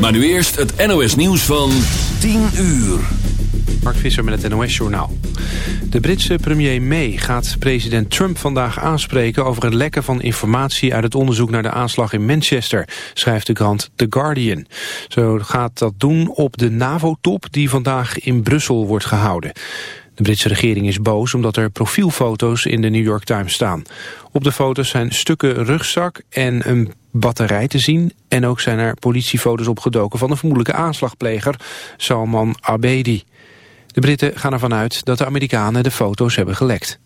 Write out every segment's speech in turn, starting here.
Maar nu eerst het NOS nieuws van 10 uur. Mark Visser met het NOS-journaal. De Britse premier May gaat president Trump vandaag aanspreken... over het lekken van informatie uit het onderzoek naar de aanslag in Manchester... schrijft de krant The Guardian. Zo gaat dat doen op de NAVO-top die vandaag in Brussel wordt gehouden. De Britse regering is boos omdat er profielfoto's in de New York Times staan. Op de foto's zijn stukken rugzak en een batterij te zien... en ook zijn er politiefoto's opgedoken van een vermoedelijke aanslagpleger, Salman Abedi. De Britten gaan ervan uit dat de Amerikanen de foto's hebben gelekt.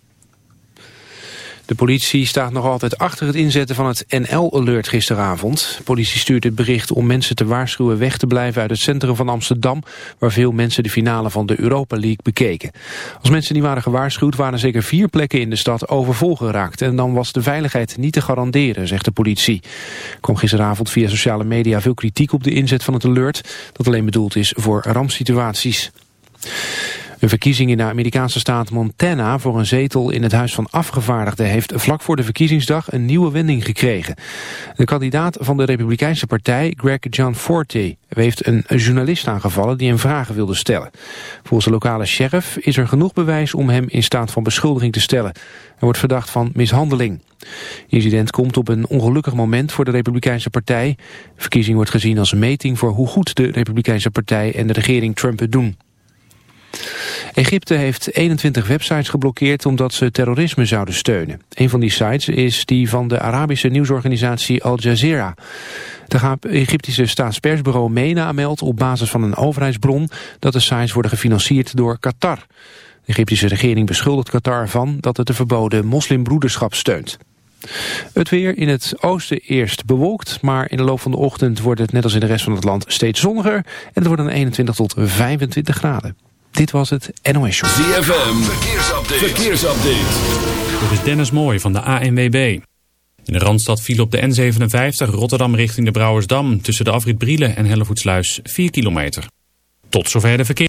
De politie staat nog altijd achter het inzetten van het NL-alert gisteravond. De politie stuurt het bericht om mensen te waarschuwen weg te blijven uit het centrum van Amsterdam, waar veel mensen de finale van de Europa League bekeken. Als mensen niet waren gewaarschuwd waren zeker vier plekken in de stad overvol geraakt en dan was de veiligheid niet te garanderen, zegt de politie. Er kwam gisteravond via sociale media veel kritiek op de inzet van het alert, dat alleen bedoeld is voor rampsituaties. Een verkiezing in de Amerikaanse staat Montana voor een zetel in het Huis van Afgevaardigden heeft vlak voor de verkiezingsdag een nieuwe wending gekregen. De kandidaat van de Republikeinse partij, Greg Gianforte, heeft een journalist aangevallen die hem vragen wilde stellen. Volgens de lokale sheriff is er genoeg bewijs om hem in staat van beschuldiging te stellen. Hij wordt verdacht van mishandeling. Incident komt op een ongelukkig moment voor de Republikeinse partij. De verkiezing wordt gezien als een meting voor hoe goed de Republikeinse partij en de regering Trump het doen. Egypte heeft 21 websites geblokkeerd omdat ze terrorisme zouden steunen. Een van die sites is die van de Arabische nieuwsorganisatie Al Jazeera. De Egyptische staatspersbureau MENA meldt op basis van een overheidsbron dat de sites worden gefinancierd door Qatar. De Egyptische regering beschuldigt Qatar ervan dat het de verboden moslimbroederschap steunt. Het weer in het oosten eerst bewolkt, maar in de loop van de ochtend wordt het net als in de rest van het land steeds zonniger en het wordt dan 21 tot 25 graden. Dit was het NOS Show. ZFM, verkeersupdate. verkeersupdate. Dit is Dennis Mooij van de ANWB. In de Randstad viel op de N57 Rotterdam richting de Brouwersdam... tussen de afrit Brielen en Hellevoetsluis 4 kilometer. Tot zover de verkeer.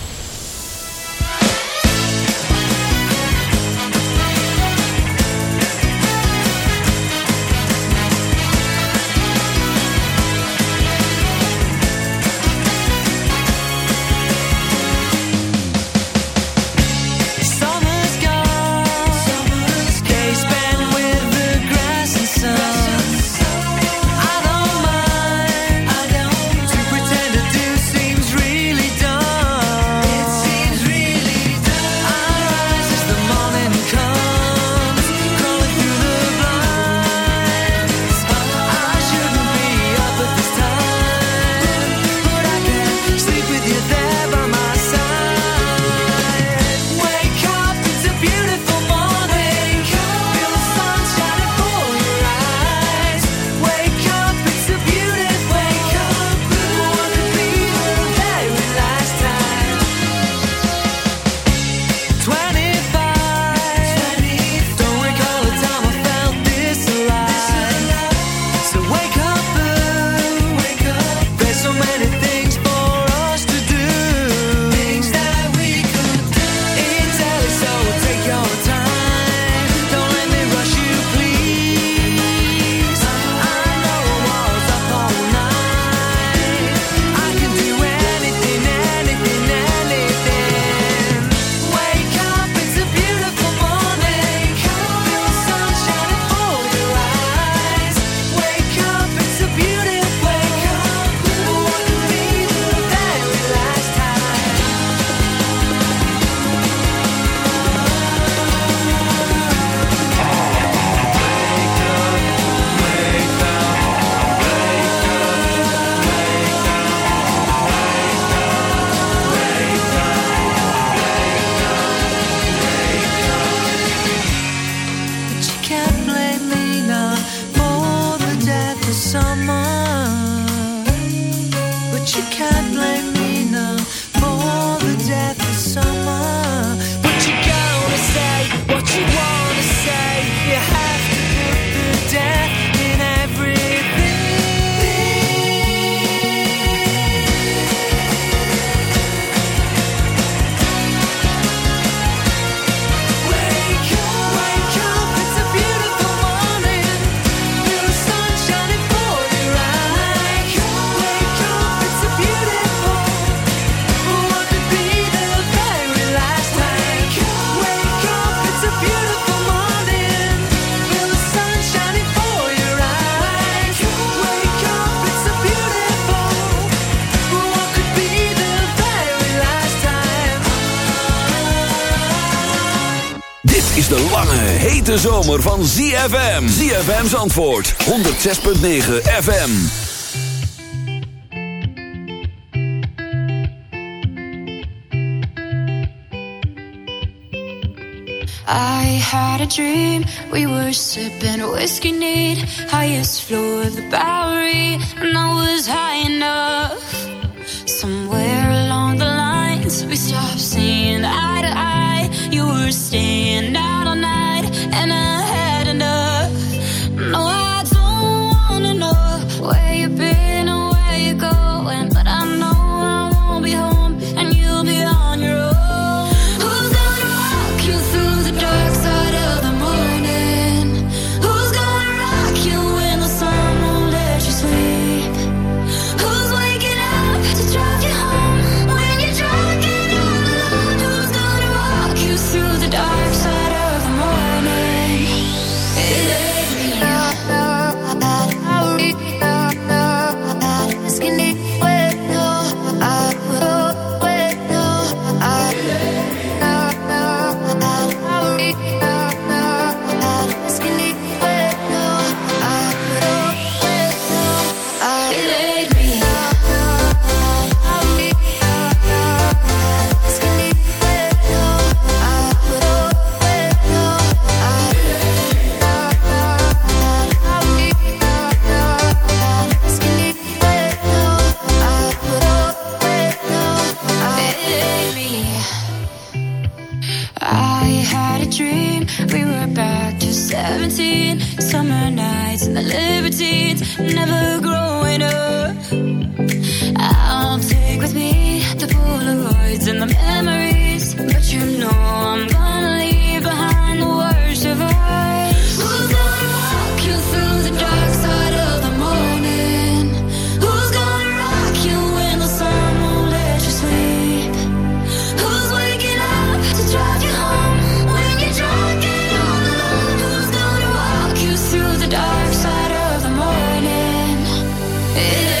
zomer van ZFM. ZFM's antwoord. 106.9 FM. I had a dream. We were sipping whiskey neat. Highest floor of the Bowery. And I was high enough. Yeah.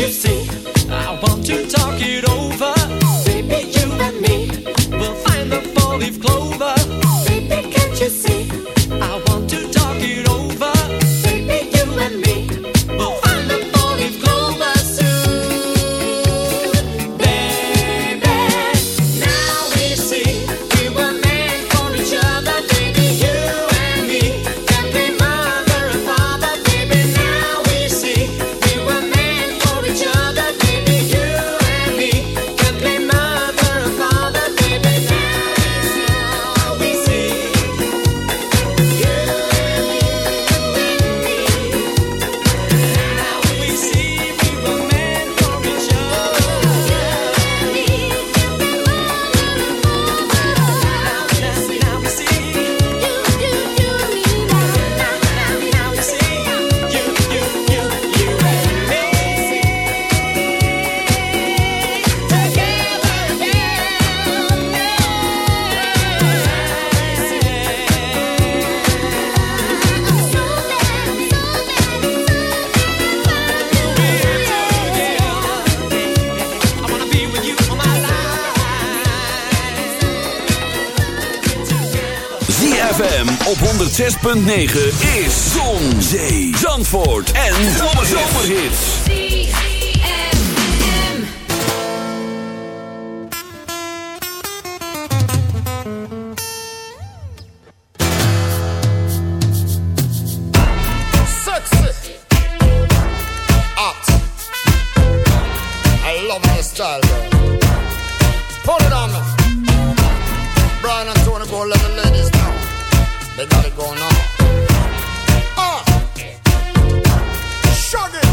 you see? I want to talk it over. 106.9 is Zon, Zee, Zandvoort en Zomerhits. Sexy. Art. I love my style. Put it on me. Brian and Tony go let the ladies They got it going on. Uh, shug it.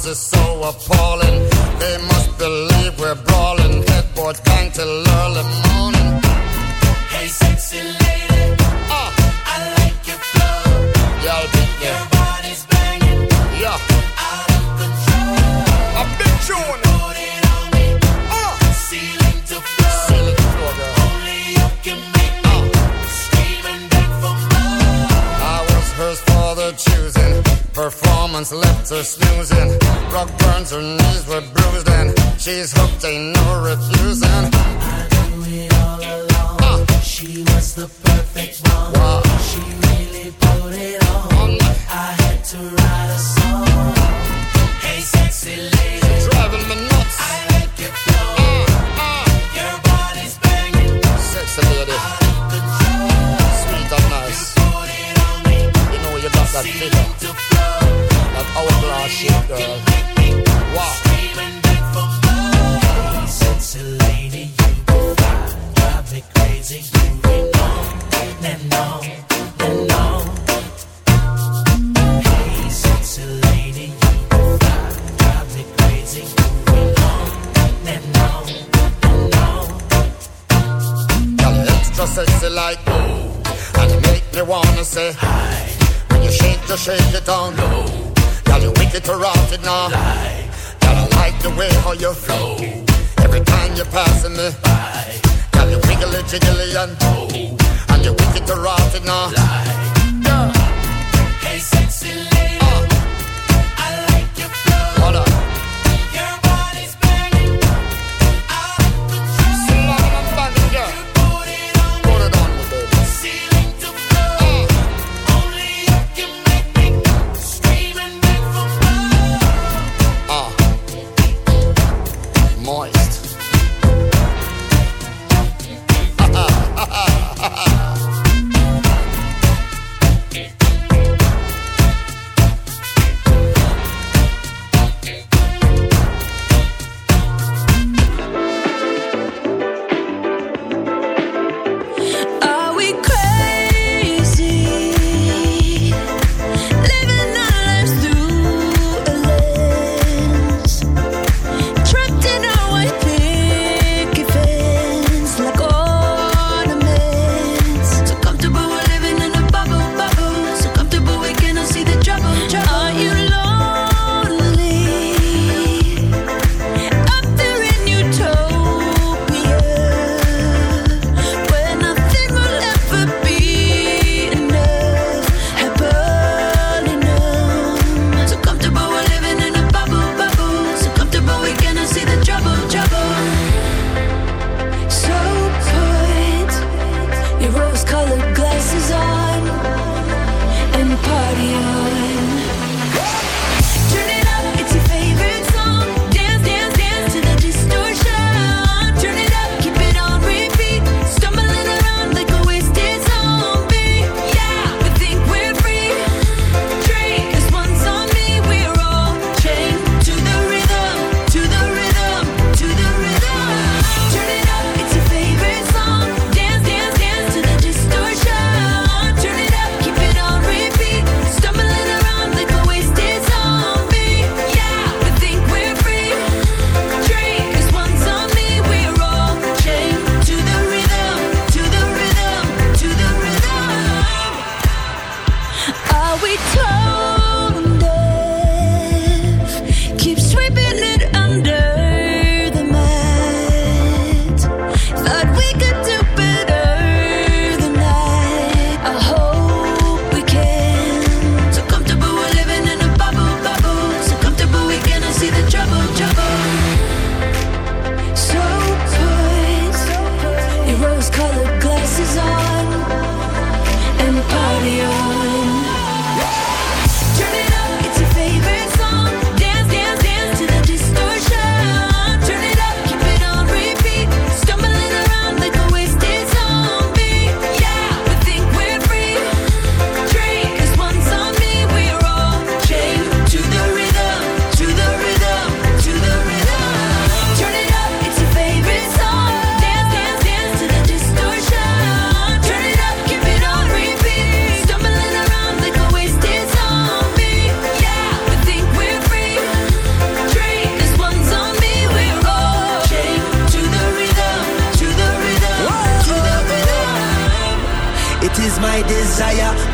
lies are so appalling. They must believe we're brawling, headboards gang till early me say hi. When you shake, you shake it down low. Girl, you wicked to rock it now. Lie. Girl, I like the way how you flow. Every time you're passing me by. Girl, you wiggly, jiggly and oh. And you wicked to rock it now. Lie.